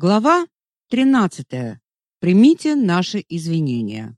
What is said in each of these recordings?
Глава 13. Примите наши извинения.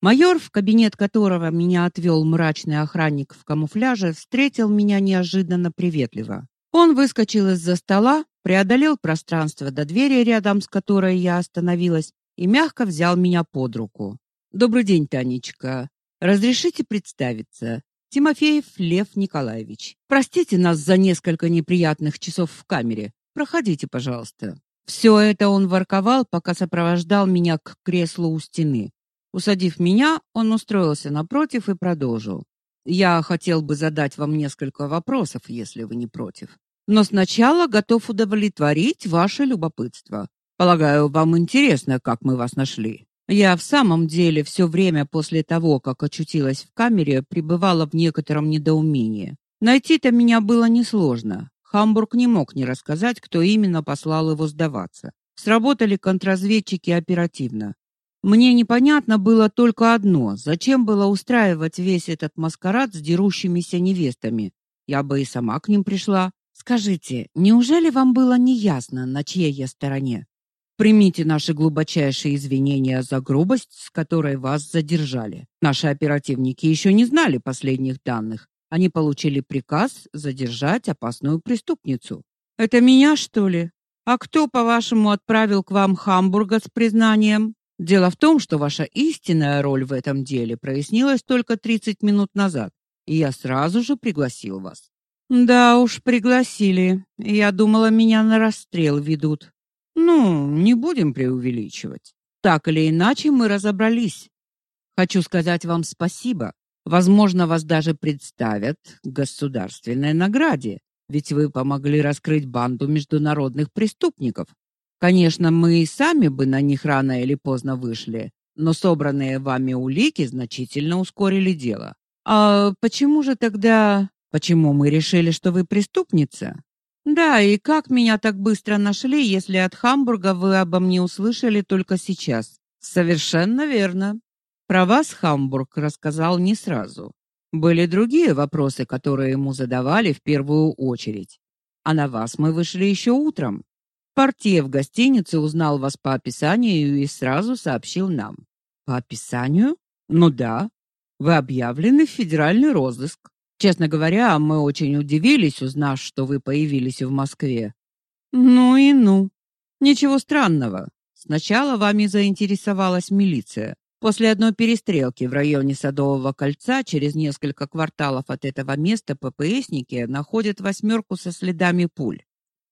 Майор, в кабинет которого меня отвел мрачный охранник в камуфляже, встретил меня неожиданно приветливо. Он выскочил из-за стола, преодолел пространство до двери, рядом с которой я остановилась, и мягко взял меня под руку. Добрый день, Танечка. Разрешите представиться? Тимофеев Лев Николаевич. Простите нас за несколько неприятных часов в камере. Проходите, пожалуйста. Все это он ворковал, пока сопровождал меня к креслу у стены. Усадив меня, он устроился напротив и продолжил. Я хотел бы задать вам несколько вопросов, если вы не против. Но сначала готов удовлетворить ваше любопытство. Полагаю, вам интересно, как мы вас нашли. Я в самом деле все время после того, как очутилась в камере, пребывала в некотором недоумении. Найти-то меня было несложно. Хамбург не мог не рассказать, кто именно послал его сдаваться. Сработали контрразведчики оперативно. Мне непонятно было только одно: зачем было устраивать весь этот маскарад с дерущимися невестами? Я бы и сама к ним пришла. Скажите, неужели вам было неясно, на чьей я стороне? Примите наши глубочайшие извинения за грубость, с которой вас задержали. Наши оперативники еще не знали последних данных, они получили приказ задержать опасную преступницу. Это меня, что ли? А кто, по-вашему, отправил к вам Хамбурга с признанием? Дело в том, что ваша истинная роль в этом деле прояснилась только 30 минут назад, и я сразу же пригласил вас. Да уж, пригласили. Я думала, меня на расстрел ведут. Ну, не будем преувеличивать. Так или иначе мы разобрались. Хочу сказать вам спасибо. Возможно, вас даже представят к государственной награде, ведь вы помогли раскрыть банду международных преступников. Конечно, мы и сами бы на них рано или поздно вышли, но собранные вами улики значительно ускорили дело. А почему же тогда, почему мы решили, что вы преступница? Да, и как меня так быстро нашли, если от Хамбурга вы обо мне услышали только сейчас? Совершенно верно. Про вас Хамбург рассказал не сразу. Были другие вопросы, которые ему задавали в первую очередь. А на вас мы вышли еще утром. Портье в гостинице узнал вас по описанию и сразу сообщил нам. По описанию? Ну да. Вы объявлены в федеральный розыск. Честно говоря, мы очень удивились, узнав, что вы появились в Москве. Ну и ну. Ничего странного. Сначала вами заинтересовалась милиция. После одной перестрелки в районе Садового кольца через несколько кварталов от этого места ППСники находят восьмерку со следами пуль.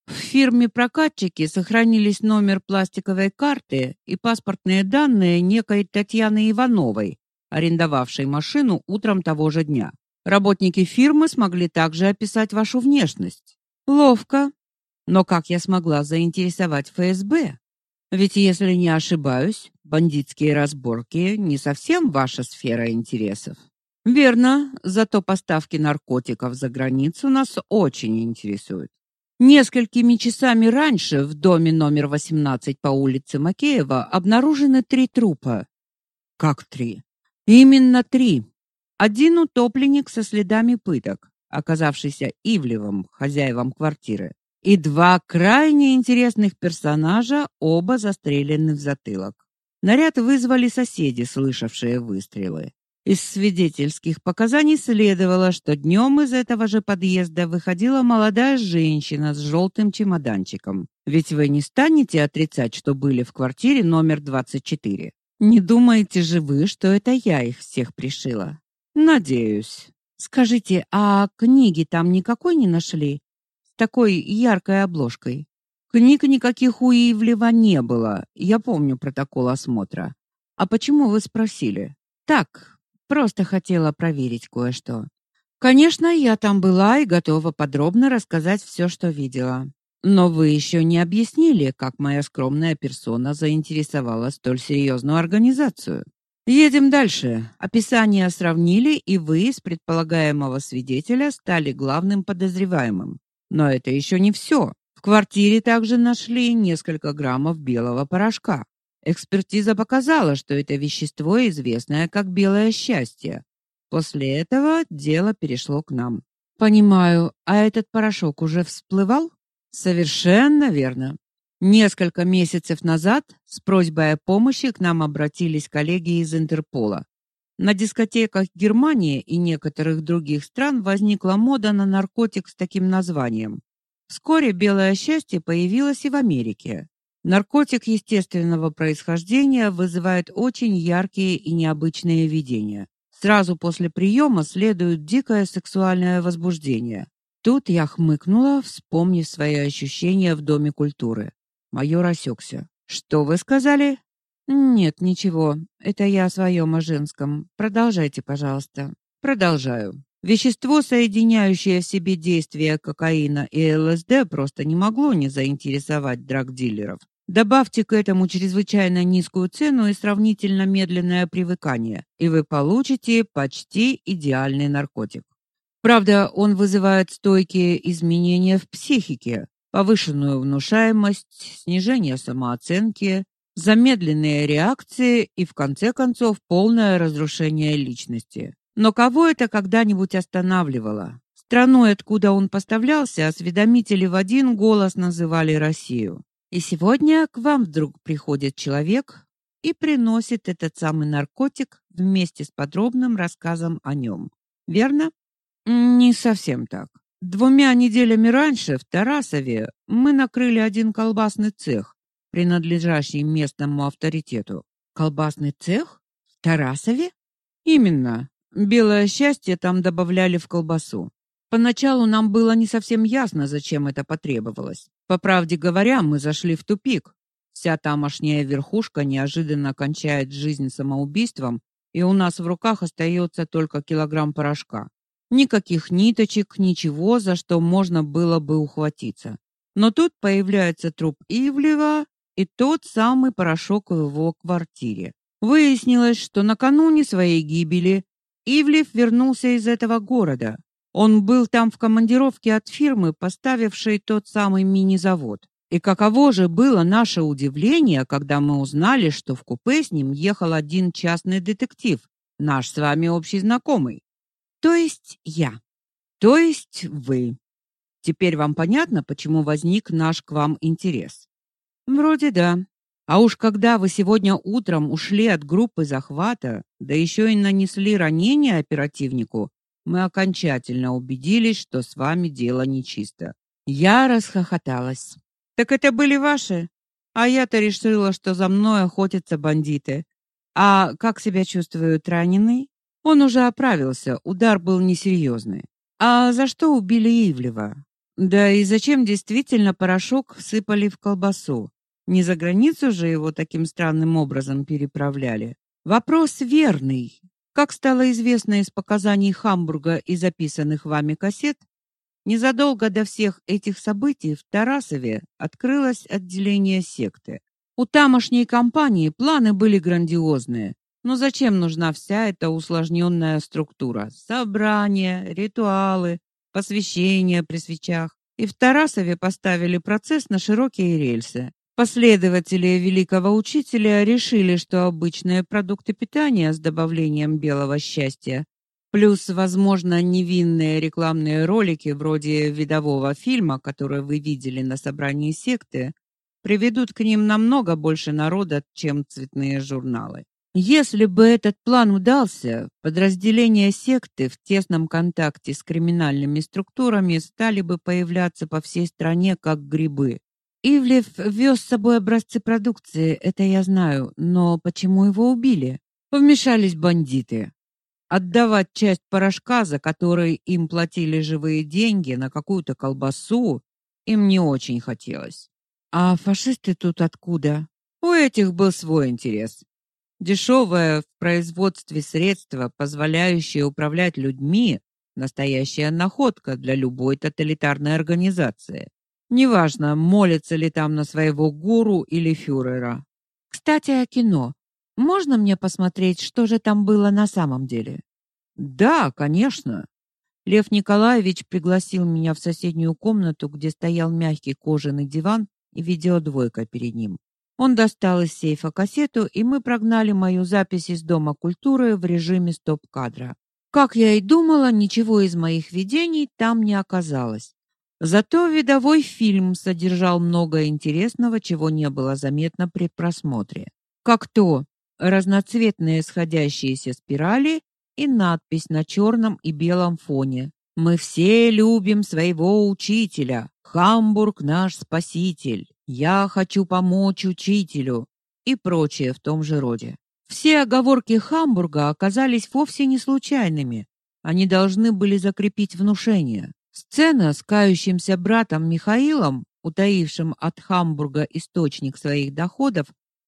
В фирме прокатчики сохранились номер пластиковой карты и паспортные данные некой Татьяны Ивановой, арендовавшей машину утром того же дня. Работники фирмы смогли также описать вашу внешность. Ловко. Но как я смогла заинтересовать ФСБ? Ведь если не ошибаюсь, бандитские разборки не совсем ваша сфера интересов. Верно, зато поставки наркотиков за границу нас очень интересуют. Несколькими часами раньше в доме номер 18 по улице Макеева обнаружены три трупа. Как три? Именно три. Один утопленник со следами пыток, оказавшийся Ивлевым, хозяевом квартиры и два крайне интересных персонажа, оба застрелены в затылок. Наряд вызвали соседи, слышавшие выстрелы. Из свидетельских показаний следовало, что днем из этого же подъезда выходила молодая женщина с желтым чемоданчиком. Ведь вы не станете отрицать, что были в квартире номер 24. Не думаете же вы, что это я их всех пришила? Надеюсь. Скажите, а книги там никакой не нашли? такой яркой обложкой. Книг никаких у Ивлева не было. Я помню протокол осмотра. А почему вы спросили? Так, просто хотела проверить кое-что. Конечно, я там была и готова подробно рассказать все, что видела. Но вы еще не объяснили, как моя скромная персона заинтересовала столь серьезную организацию. Едем дальше. Описание сравнили, и вы из предполагаемого свидетеля стали главным подозреваемым. Но это еще не все. В квартире также нашли несколько граммов белого порошка. Экспертиза показала, что это вещество известное как белое счастье. После этого дело перешло к нам. Понимаю, а этот порошок уже всплывал? Совершенно верно. Несколько месяцев назад с просьбой о помощи к нам обратились коллеги из Интерпола. На дискотеках Германии и некоторых других стран возникла мода на наркотик с таким названием. Вскоре белое счастье появилось и в Америке. Наркотик естественного происхождения вызывает очень яркие и необычные видения. Сразу после приема следует дикое сексуальное возбуждение. Тут я хмыкнула, вспомнив свои ощущения в доме культуры. Майор осекся. Что вы сказали? Нет, ничего. Это я о своем о женском. Продолжайте, пожалуйста. Продолжаю. Вещество, соединяющее в себе действие кокаина и ЛСД, просто не могло не заинтересовать драгдилеров. Добавьте к этому чрезвычайно низкую цену и сравнительно медленное привыкание, и вы получите почти идеальный наркотик. Правда, он вызывает стойкие изменения в психике, повышенную внушаемость, снижение самооценки, замедленные реакции и в конце концов полное разрушение личности. Но кого это когда-нибудь останавливало? Страной, откуда он поставлялся, осведомители в один голос называли Россию. И сегодня к вам вдруг приходит человек и приносит этот самый наркотик вместе с подробным рассказом о нем. Верно? Не совсем так. Двумя неделями раньше в Тарасове мы накрыли один колбасный цех, принадлежащий местному авторитету. Колбасный цех в Тарасове? Именно. Белое счастье там добавляли в колбасу. Поначалу нам было не совсем ясно, зачем это потребовалось. По правде говоря, мы зашли в тупик. Вся тамошняя верхушка неожиданно кончает жизнь самоубийством, и у нас в руках остается только килограмм порошка. Никаких ниточек, ничего, за что можно было бы ухватиться. Но тут появляется труп Ивлева и тот самый порошок в его квартире. Выяснилось, что накануне своей гибели Ивлев вернулся из этого города. Он был там в командировке от фирмы, поставившей тот самый мини-завод. И каково же было наше удивление, когда мы узнали, что в купе с ним ехал один частный детектив, наш с вами общий знакомый. То есть я. То есть вы. Теперь вам понятно, почему возник наш к вам интерес? Вроде да. А уж когда вы сегодня утром ушли от группы захвата, да еще и нанесли ранение оперативнику, мы окончательно убедились, что с вами дело нечисто. Я расхохоталась. Так это были ваши? А я-то решила, что за мной охотятся бандиты. А как себя чувствует раненый? Он уже оправился, удар был несерьезный. А за что убили Ивлева? Да и зачем действительно порошок всыпали в колбасу? Не за границу же его таким странным образом переправляли. Вопрос верный. Как стало известно из показаний Хамбурга и записанных вами кассет, незадолго до всех этих событий в Тарасове открылось отделение секты. У тамошней компании планы были грандиозные. Но зачем нужна вся эта усложненная структура? Собрания, ритуалы, посвящения при свечах. И в Тарасове поставили процесс на широкие рельсы. Последователи великого учителя решили, что обычные продукты питания с добавлением белого счастья плюс, возможно, невинные рекламные ролики вроде видового фильма, который вы видели на собрании секты, приведут к ним намного больше народа, чем цветные журналы. Если бы этот план удался, подразделения секты в тесном контакте с криминальными структурами стали бы появляться по всей стране как грибы. Ивлев вез с собой образцы продукции, это я знаю, но почему его убили? Вмешались бандиты. Отдавать часть порошка, за который им платили живые деньги, на какую-то колбасу, им не очень хотелось. А фашисты тут откуда? У этих был свой интерес. Дешевое в производстве средство, позволяющее управлять людьми, настоящая находка для любой тоталитарной организации. Неважно, молится ли там на своего гуру или фюрера. Кстати, о кино. Можно мне посмотреть, что же там было на самом деле? Да, конечно. Лев Николаевич пригласил меня в соседнюю комнату, где стоял мягкий кожаный диван и видеодвойка перед ним. Он достал из сейфа кассету, и мы прогнали мою запись из Дома культуры в режиме стоп-кадра. Как я и думала, ничего из моих видений там не оказалось. Зато видовой фильм содержал много интересного, чего не было заметно при просмотре. Как то разноцветные сходящиеся спирали и надпись на черном и белом фоне. Мы все любим своего учителя. Хамбург наш спаситель. Я хочу помочь учителю и прочее в том же роде. Все оговорки Хамбурга оказались вовсе не случайными. Они должны были закрепить внушение. Сцена с кающимся братом Михаилом, утаившим от Хамбурга источник своих доходов,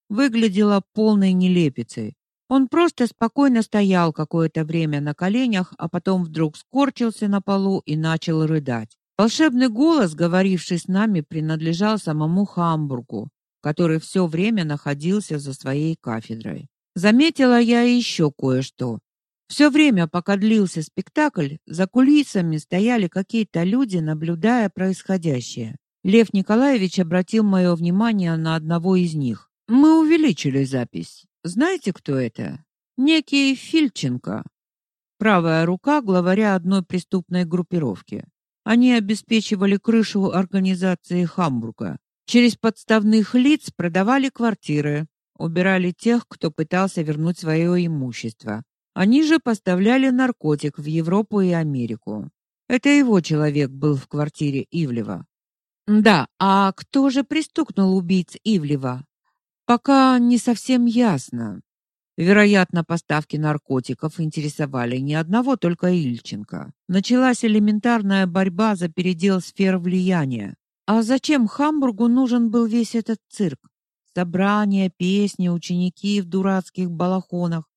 выглядела полной нелепицей. Он просто спокойно стоял какое-то время на коленях, а потом вдруг скорчился на полу и начал рыдать. Волшебный голос, говоривший с нами, принадлежал самому Хамбургу, который все время находился за своей кафедрой. Заметила я еще кое-что. Все время, пока длился спектакль, за кулисами стояли какие-то люди, наблюдая происходящее. Лев Николаевич обратил мое внимание на одного из них. Мы увеличили запись. Знаете, кто это? Некий Фильченко. Правая рука главаря одной преступной группировки. Они обеспечивали крышу организации Хамбурга. Через подставных лиц продавали квартиры, убирали тех, кто пытался вернуть свое имущество. Они же поставляли наркотик в Европу и Америку. Это его человек был в квартире Ивлева. Да, а кто же пристукнул убийц Ивлева? Пока не совсем ясно. Вероятно, поставки наркотиков интересовали не одного только Ильченко. Началась элементарная борьба за передел сфер влияния. А зачем Хамбургу нужен был весь этот цирк? Собрания, песни, ученики в дурацких балахонах.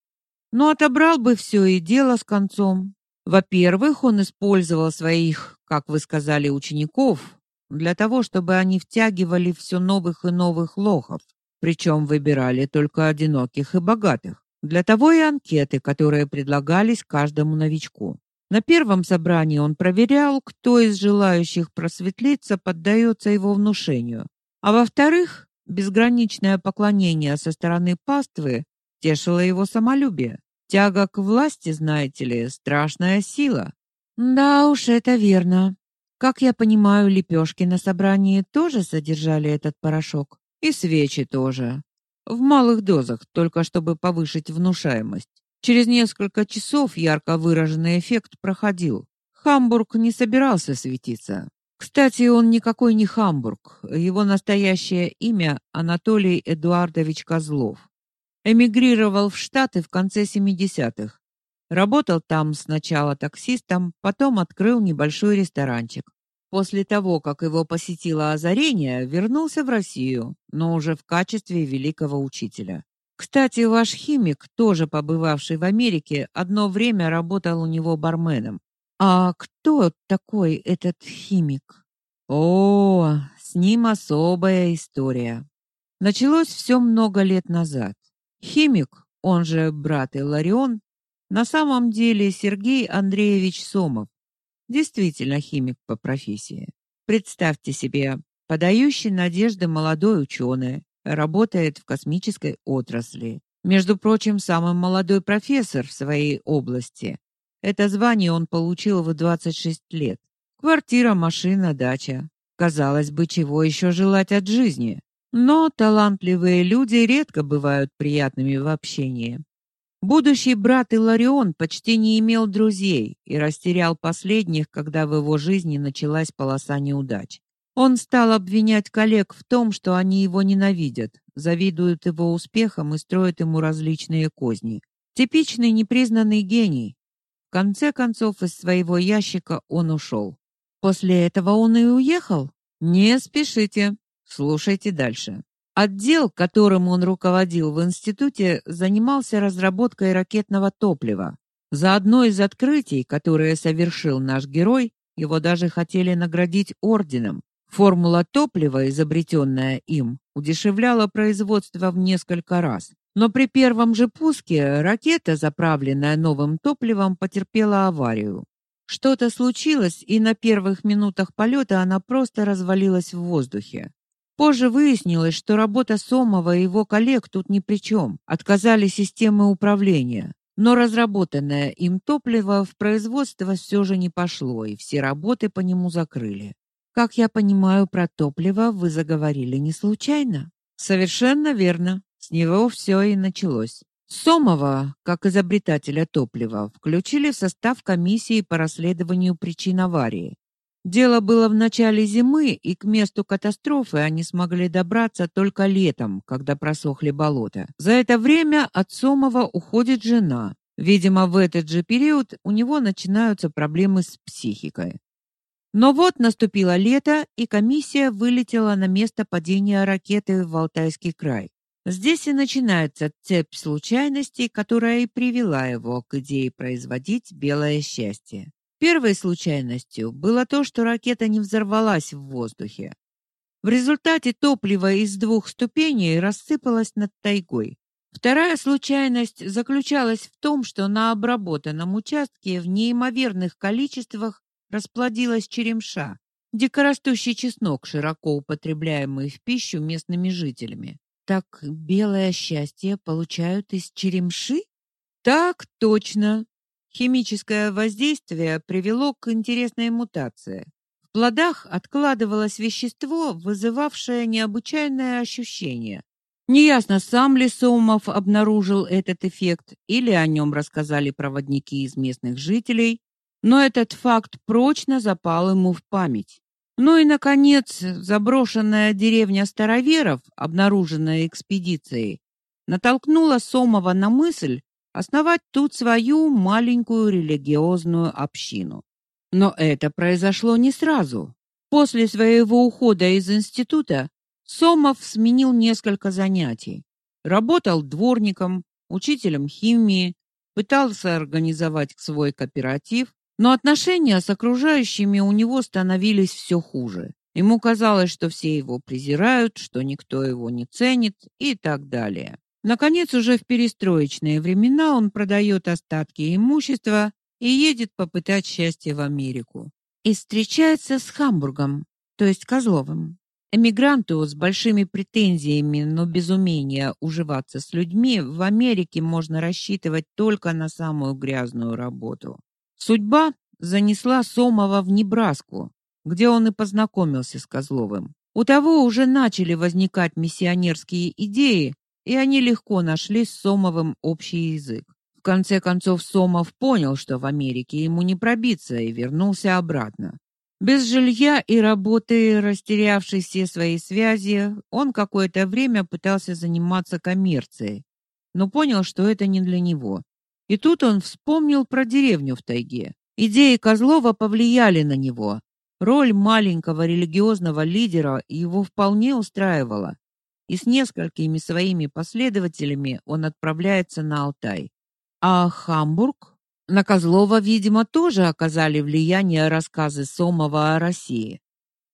Но отобрал бы все и дело с концом. Во-первых, он использовал своих, как вы сказали, учеников для того, чтобы они втягивали все новых и новых лохов причем выбирали только одиноких и богатых. Для того и анкеты, которые предлагались каждому новичку. На первом собрании он проверял, кто из желающих просветлиться поддается его внушению. А во-вторых, безграничное поклонение со стороны паствы тешило его самолюбие. Тяга к власти, знаете ли, страшная сила. Да уж, это верно. Как я понимаю, лепешки на собрании тоже содержали этот порошок. И свечи тоже. В малых дозах, только чтобы повысить внушаемость. Через несколько часов ярко выраженный эффект проходил. Хамбург не собирался светиться. Кстати, он никакой не Хамбург. Его настоящее имя Анатолий Эдуардович Козлов. Эмигрировал в Штаты в конце 70-х. Работал там сначала таксистом, потом открыл небольшой ресторанчик. После того, как его посетило озарение, вернулся в Россию, но уже в качестве великого учителя. Кстати, ваш химик, тоже побывавший в Америке, одно время работал у него барменом. А кто такой этот химик? О, с ним особая история. Началось все много лет назад. Химик, он же брат Иларион, на самом деле Сергей Андреевич Сомов, Действительно химик по профессии. Представьте себе, подающий надежды молодой ученый, работает в космической отрасли. Между прочим, самый молодой профессор в своей области. Это звание он получил в 26 лет. Квартира, машина, дача. Казалось бы, чего еще желать от жизни? Но талантливые люди редко бывают приятными в общении. Будущий брат Иларион почти не имел друзей и растерял последних, когда в его жизни началась полоса неудач. Он стал обвинять коллег в том, что они его ненавидят, завидуют его успехам и строят ему различные козни. Типичный непризнанный гений. В конце концов из своего ящика он ушел. После этого он и уехал. Не спешите. Слушайте дальше. Отдел, которым он руководил в институте, занимался разработкой ракетного топлива. За одно из открытий, которое совершил наш герой, его даже хотели наградить орденом. Формула топлива, изобретенная им, удешевляла производство в несколько раз. Но при первом же пуске ракета, заправленная новым топливом, потерпела аварию. Что-то случилось, и на первых минутах полета она просто развалилась в воздухе. Позже выяснилось, что работа Сомова и его коллег тут ни при чем. Отказали системы управления. Но разработанное им топливо в производство все же не пошло, и все работы по нему закрыли. Как я понимаю, про топливо вы заговорили не случайно. Совершенно верно. С него все и началось. Сомова, как изобретателя топлива, включили в состав комиссии по расследованию причин аварии. Дело было в начале зимы, и к месту катастрофы они смогли добраться только летом, когда просохли болота. За это время от Сомова уходит жена. Видимо, в этот же период у него начинаются проблемы с психикой. Но вот наступило лето, и комиссия вылетела на место падения ракеты в Алтайский край. Здесь и начинается цепь случайностей, которая и привела его к идее производить белое счастье. Первой случайностью было то, что ракета не взорвалась в воздухе. В результате топливо из двух ступеней рассыпалось над тайгой. Вторая случайность заключалась в том, что на обработанном участке в неимоверных количествах расплодилась черемша, дикорастущий чеснок, широко употребляемый в пищу местными жителями. Так белое счастье получают из черемши? Так точно. Химическое воздействие привело к интересной мутации. В плодах откладывалось вещество, вызывавшее необычайное ощущение. Неясно, сам ли Сомов обнаружил этот эффект или о нем рассказали проводники из местных жителей, но этот факт прочно запал ему в память. Ну и наконец, заброшенная деревня староверов, обнаруженная экспедицией, натолкнула Сомова на мысль, основать тут свою маленькую религиозную общину. Но это произошло не сразу. После своего ухода из института Сомов сменил несколько занятий. Работал дворником, учителем химии, пытался организовать свой кооператив, но отношения с окружающими у него становились все хуже. Ему казалось, что все его презирают, что никто его не ценит и так далее. Наконец, уже в перестроечные времена он продает остатки имущества и едет попытать счастье в Америку. И встречается с Хамбургом, то есть Козловым. Эмигранту с большими претензиями, но без умения уживаться с людьми в Америке можно рассчитывать только на самую грязную работу. Судьба занесла Сомова в Небраску, где он и познакомился с Козловым. У того уже начали возникать миссионерские идеи, и они легко нашли с Сомовым общий язык. В конце концов Сомов понял, что в Америке ему не пробиться, и вернулся обратно. Без жилья и работы, растерявший все свои связи, он какое-то время пытался заниматься коммерцией, но понял, что это не для него. И тут он вспомнил про деревню в тайге. Идеи Козлова повлияли на него. Роль маленького религиозного лидера его вполне устраивала и с несколькими своими последователями он отправляется на Алтай. А Хамбург? На Козлова, видимо, тоже оказали влияние рассказы Сомова о России.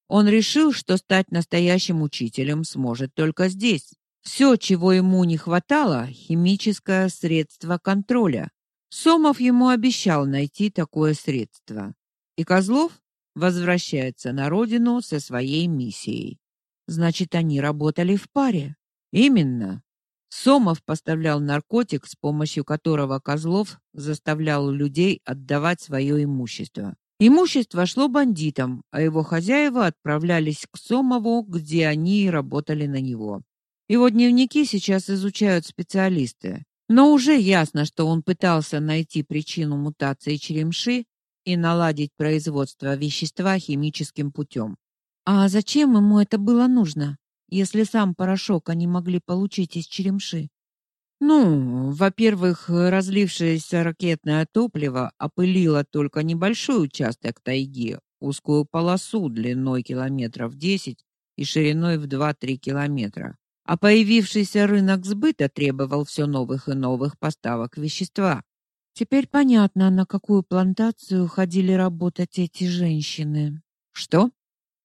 Он решил, что стать настоящим учителем сможет только здесь. Все, чего ему не хватало химическое средство контроля. Сомов ему обещал найти такое средство. И Козлов возвращается на родину со своей миссией. Значит, они работали в паре. Именно. Сомов поставлял наркотик, с помощью которого Козлов заставлял людей отдавать свое имущество. Имущество шло бандитам, а его хозяева отправлялись к Сомову, где они работали на него. Его дневники сейчас изучают специалисты. Но уже ясно, что он пытался найти причину мутации черемши и наладить производство вещества химическим путем. А зачем ему это было нужно, если сам порошок они могли получить из черемши? Ну, во-первых, разлившееся ракетное топливо опылило только небольшой участок тайги, узкую полосу длиной километров 10 и шириной в 2-3 километра. А появившийся рынок сбыта требовал все новых и новых поставок вещества. Теперь понятно, на какую плантацию ходили работать эти женщины. Что?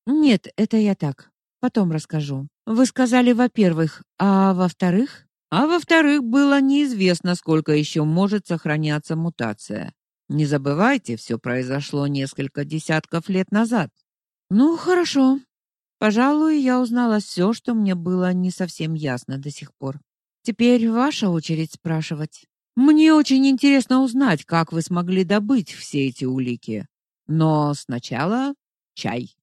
Нет, это я так. Потом расскажу. Вы сказали, во-первых, а во-вторых? А во-вторых, было неизвестно, сколько еще может сохраняться мутация. Не забывайте, все произошло несколько десятков лет назад. Ну, хорошо. Пожалуй, я узнала все, что мне было не совсем ясно до сих пор. Теперь ваша очередь спрашивать. Мне очень интересно узнать, как вы смогли добыть все эти улики. Но сначала чай.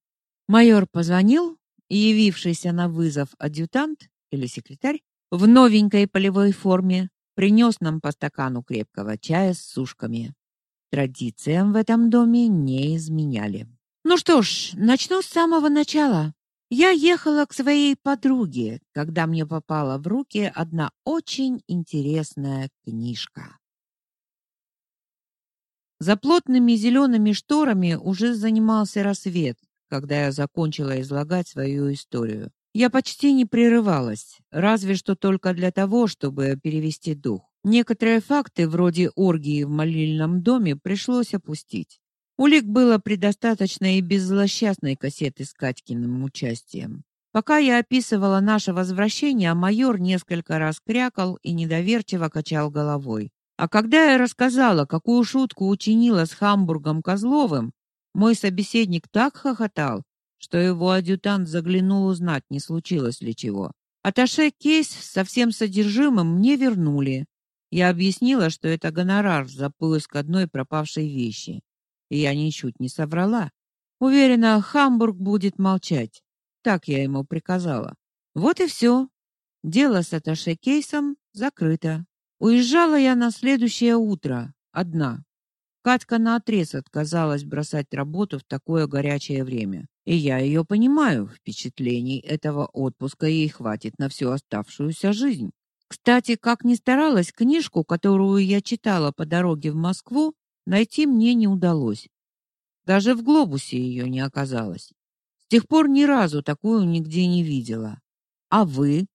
Майор позвонил, и явившийся на вызов адъютант или секретарь в новенькой полевой форме принес нам по стакану крепкого чая с сушками. Традициям в этом доме не изменяли. Ну что ж, начну с самого начала. Я ехала к своей подруге, когда мне попала в руки одна очень интересная книжка. За плотными зелеными шторами уже занимался рассвет, когда я закончила излагать свою историю. Я почти не прерывалась, разве что только для того, чтобы перевести дух. Некоторые факты, вроде оргии в молильном доме, пришлось опустить. Улик было предостаточно и без злосчастной кассеты с Катькиным участием. Пока я описывала наше возвращение, майор несколько раз крякал и недоверчиво качал головой. А когда я рассказала, какую шутку учинила с Хамбургом Козловым, мой собеседник так хохотал, что его адъютант заглянул узнать, не случилось ли чего. Аташе кейс со всем содержимым мне вернули. Я объяснила, что это гонорар за поиск одной пропавшей вещи. И я ничуть не соврала. Уверена, Хамбург будет молчать. Так я ему приказала. Вот и все. Дело с Аташе кейсом закрыто. Уезжала я на следующее утро, одна. Катька наотрез отказалась бросать работу в такое горячее время. И я ее понимаю, впечатлений этого отпуска ей хватит на всю оставшуюся жизнь. Кстати, как ни старалась, книжку, которую я читала по дороге в Москву, найти мне не удалось. Даже в глобусе ее не оказалось. С тех пор ни разу такую нигде не видела. А вы